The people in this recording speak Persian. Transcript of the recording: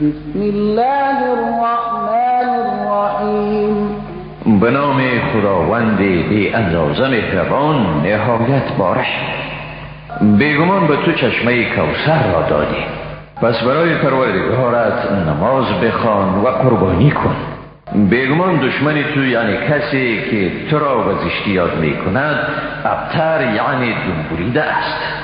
بسم الله الرحمن الرحیم به نام خداوند بی اندازه مهربان نهایت بارش بیگمان به تو چشمه کوسر را دادی. پس برای پروردگارت نماز بخوان و قربانی کن. بیگمان دشمن تو یعنی کسی که تو را وزشتی یاد می کند ابتر یعنی دنبوریده است.